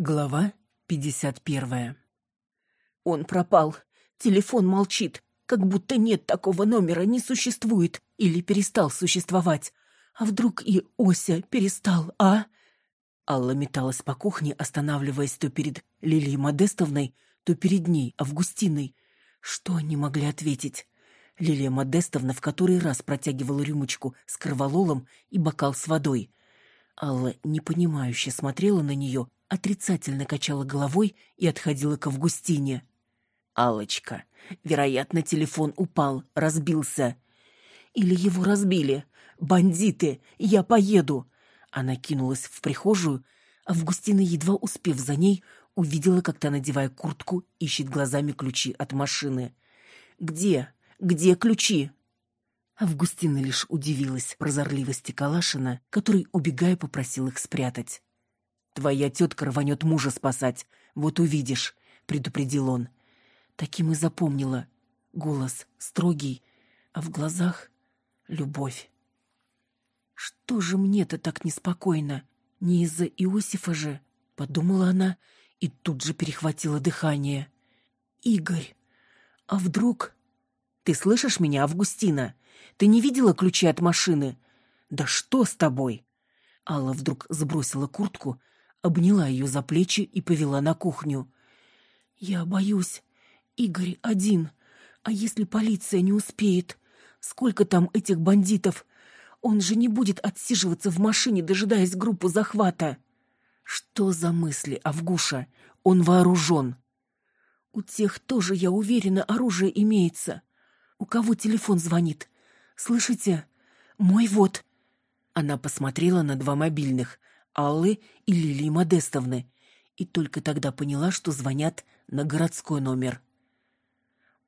Глава 51. Он пропал. Телефон молчит, как будто нет такого номера, не существует или перестал существовать. А вдруг и Ося перестал, а? Алла металась по кухне, останавливаясь то перед Лилией Модестовной, то перед ней, Августиной. Что они могли ответить? Лилия Модестовна в который раз протягивала рюмочку с кровололом и бокал с водой. Алла непонимающе смотрела на нее, отрицательно качала головой и отходила к Августине. алочка вероятно, телефон упал, разбился. Или его разбили. Бандиты, я поеду. Она кинулась в прихожую. Августина, едва успев за ней, увидела, как та, надевая куртку, ищет глазами ключи от машины. «Где? Где ключи?» Августина лишь удивилась прозорливости Калашина, который, убегая, попросил их спрятать. Твоя тетка рванет мужа спасать. Вот увидишь», — предупредил он. Таким и запомнила. Голос строгий, а в глазах — любовь. «Что же мне-то так неспокойно? Не из-за Иосифа же?» — подумала она и тут же перехватила дыхание. «Игорь, а вдруг...» «Ты слышишь меня, Августина? Ты не видела ключи от машины? Да что с тобой?» Алла вдруг сбросила куртку, обняла ее за плечи и повела на кухню. «Я боюсь. Игорь один. А если полиция не успеет? Сколько там этих бандитов? Он же не будет отсиживаться в машине, дожидаясь группу захвата». «Что за мысли, Авгуша? Он вооружен». «У тех тоже, я уверена, оружие имеется. У кого телефон звонит? Слышите? Мой вот». Она посмотрела на два мобильных, Аллы и Лилии Модестовны, и только тогда поняла, что звонят на городской номер.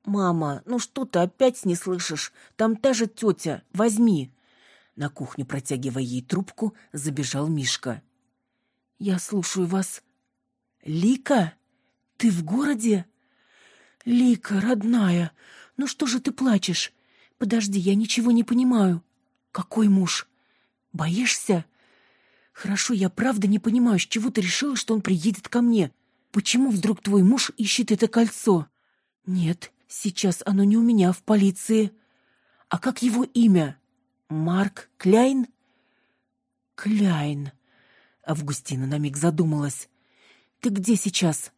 «Мама, ну что ты опять не слышишь? Там та же тетя, возьми!» На кухню, протягивая ей трубку, забежал Мишка. «Я слушаю вас». «Лика? Ты в городе?» «Лика, родная, ну что же ты плачешь? Подожди, я ничего не понимаю. Какой муж? Боишься?» Хорошо, я правда не понимаю, с чего ты решила, что он приедет ко мне? Почему вдруг твой муж ищет это кольцо? Нет, сейчас оно не у меня в полиции. А как его имя? Марк Кляйн? Кляйн. Августина на миг задумалась. Ты где сейчас?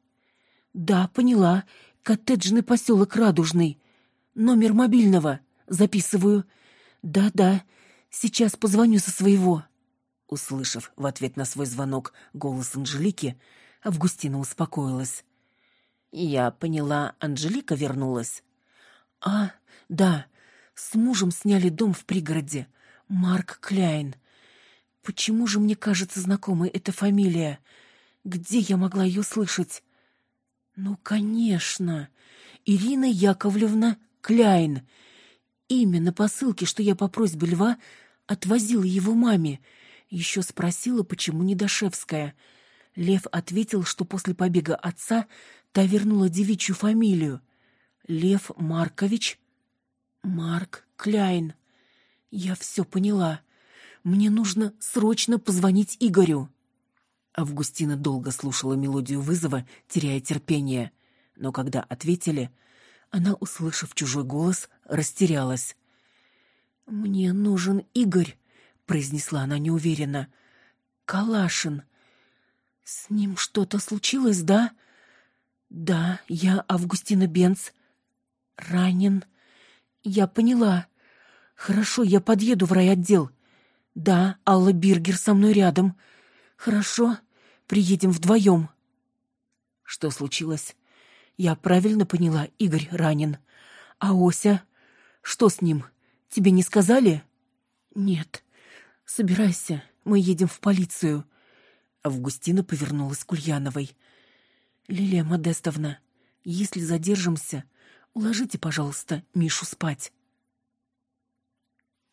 Да, поняла. Коттеджный поселок Радужный. Номер мобильного. Записываю. Да-да. Сейчас позвоню со своего. Услышав в ответ на свой звонок голос Анжелики, Августина успокоилась. «Я поняла, Анжелика вернулась?» «А, да, с мужем сняли дом в пригороде. Марк Кляйн. Почему же мне кажется знакомой эта фамилия? Где я могла ее слышать?» «Ну, конечно, Ирина Яковлевна Кляйн. Имя на посылке, что я по просьбе Льва отвозила его маме — еще спросила, почему не Дашевская. Лев ответил, что после побега отца та вернула девичью фамилию. Лев Маркович? Марк Кляйн. Я все поняла. Мне нужно срочно позвонить Игорю. Августина долго слушала мелодию вызова, теряя терпение. Но когда ответили, она, услышав чужой голос, растерялась. «Мне нужен Игорь», — произнесла она неуверенно. «Калашин. С ним что-то случилось, да?» «Да, я Августина Бенц. Ранен. Я поняла. Хорошо, я подъеду в райотдел. Да, Алла Биргер со мной рядом. Хорошо, приедем вдвоем». «Что случилось?» «Я правильно поняла, Игорь ранен. А Ося? Что с ним? Тебе не сказали?» «Нет, «Собирайся, мы едем в полицию». Августина повернулась к Ульяновой. «Лилия Модестовна, если задержимся, уложите, пожалуйста, Мишу спать».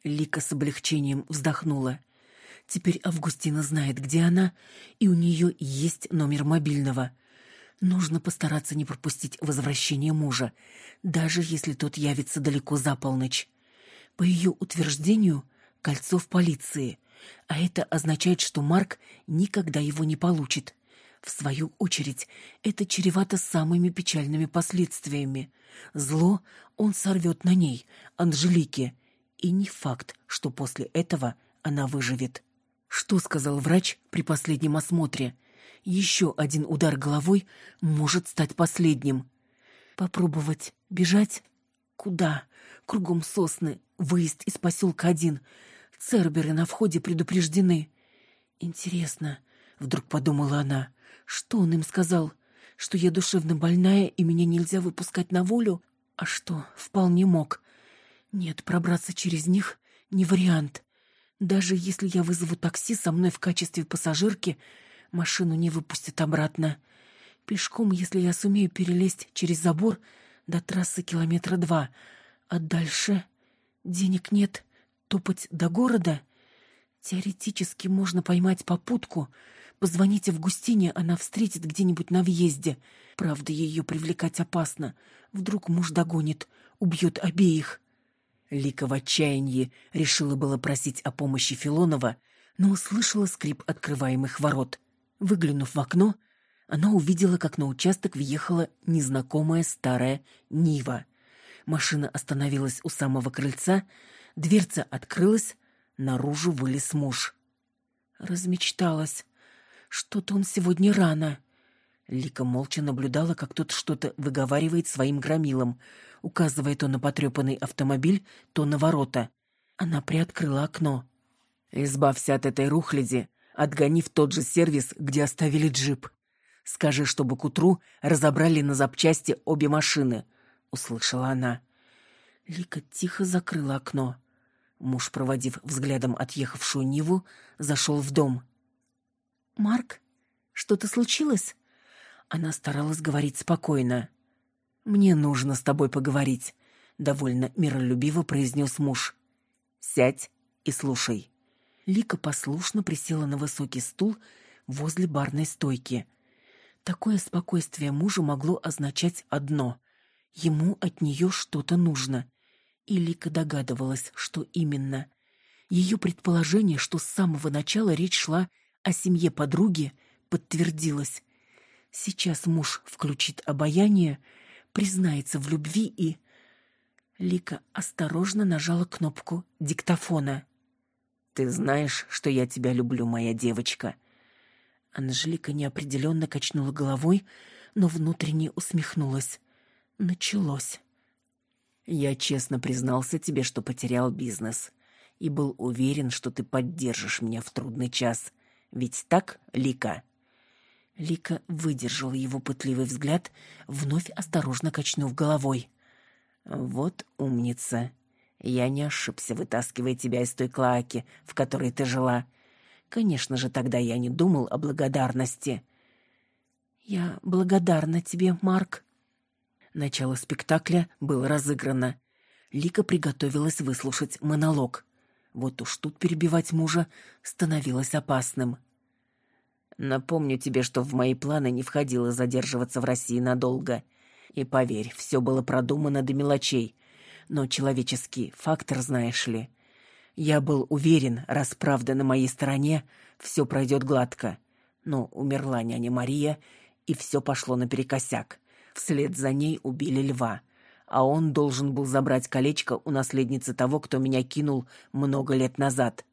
Лика с облегчением вздохнула. Теперь Августина знает, где она, и у нее есть номер мобильного. Нужно постараться не пропустить возвращение мужа, даже если тот явится далеко за полночь. По ее утверждению, кольцо в полиции, а это означает, что Марк никогда его не получит. В свою очередь, это чревато самыми печальными последствиями. Зло он сорвет на ней, Анжелике, и не факт, что после этого она выживет. Что сказал врач при последнем осмотре? Еще один удар головой может стать последним. Попробовать бежать? Куда? Кругом сосны, выезд из поселка один. Церберы на входе предупреждены. Интересно, вдруг подумала она, что он им сказал? Что я душевно больная и меня нельзя выпускать на волю? А что, вполне мог. Нет, пробраться через них не вариант. Даже если я вызову такси со мной в качестве пассажирки, машину не выпустят обратно. Пешком, если я сумею перелезть через забор, до трассы километра два, а дальше денег нет, топать до города. Теоретически можно поймать попутку, позвонить Августине, она встретит где-нибудь на въезде. Правда, ее привлекать опасно. Вдруг муж догонит, убьет обеих. Лика в отчаянии решила было просить о помощи Филонова, но услышала скрип открываемых ворот. Выглянув в окно, она увидела, как на участок въехала незнакомая старая Нива. Машина остановилась у самого крыльца, дверца открылась, наружу вылез муж. Размечталась. Что-то он сегодня рано. Лика молча наблюдала, как тот что-то выговаривает своим громилам, указывая то на потрепанный автомобиль, то на ворота. Она приоткрыла окно. «Избавься от этой рухляди, отгони в тот же сервис, где оставили джип. Скажи, чтобы к утру разобрали на запчасти обе машины», — услышала она. Лика тихо закрыла окно. Муж, проводив взглядом отъехавшую Ниву, зашел в дом. «Марк, что-то случилось?» Она старалась говорить спокойно. «Мне нужно с тобой поговорить», — довольно миролюбиво произнес муж. «Сядь и слушай». Лика послушно присела на высокий стул возле барной стойки. Такое спокойствие мужу могло означать одно — ему от нее что-то нужно. И Лика догадывалась, что именно. Ее предположение, что с самого начала речь шла о семье подруги, подтвердилось. Сейчас муж включит обаяние, признается в любви и... Лика осторожно нажала кнопку диктофона. «Ты знаешь, что я тебя люблю, моя девочка». Анжелика неопределенно качнула головой, но внутренне усмехнулась. Началось. «Я честно признался тебе, что потерял бизнес, и был уверен, что ты поддержишь меня в трудный час. Ведь так, Лика?» Лика выдержала его пытливый взгляд, вновь осторожно качнув головой. «Вот умница. Я не ошибся, вытаскивая тебя из той клоаки, в которой ты жила. Конечно же, тогда я не думал о благодарности». «Я благодарна тебе, Марк». Начало спектакля было разыграно. Лика приготовилась выслушать монолог. Вот уж тут перебивать мужа становилось опасным. Напомню тебе, что в мои планы не входило задерживаться в России надолго. И поверь, все было продумано до мелочей. Но человеческий фактор, знаешь ли. Я был уверен, раз правда на моей стороне, все пройдет гладко. Но умерла няня Мария, и все пошло наперекосяк. Вслед за ней убили льва. А он должен был забрать колечко у наследницы того, кто меня кинул много лет назад.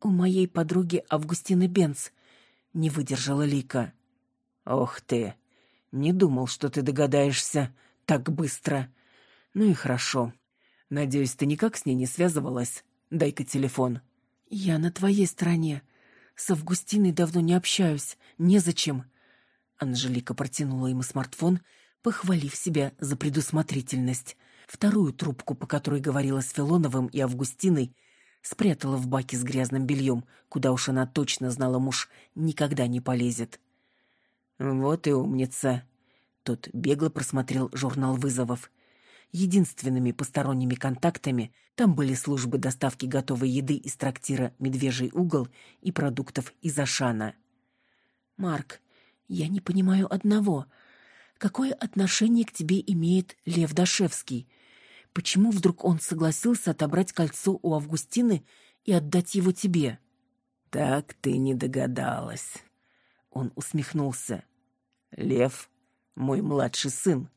«У моей подруги Августины Бенц», не выдержала Лика. Ох ты. Не думал, что ты догадаешься так быстро. Ну и хорошо. Надеюсь, ты никак с ней не связывалась. Дай-ка телефон. Я на твоей стороне. С Августиной давно не общаюсь. Незачем. Анжелика протянула ему смартфон, похвалив себя за предусмотрительность. Вторую трубку, по которой говорила с Филоновым и Августиной, спрятала в баке с грязным бельем, куда уж она точно знала муж никогда не полезет. Вот и умница. Тот бегло просмотрел журнал вызовов. Единственными посторонними контактами там были службы доставки готовой еды из трактира «Медвежий угол» и продуктов из Ашана. «Марк, я не понимаю одного. Какое отношение к тебе имеет Лев Дашевский?» Почему вдруг он согласился отобрать кольцо у Августины и отдать его тебе? Так ты не догадалась. Он усмехнулся. Лев, мой младший сын,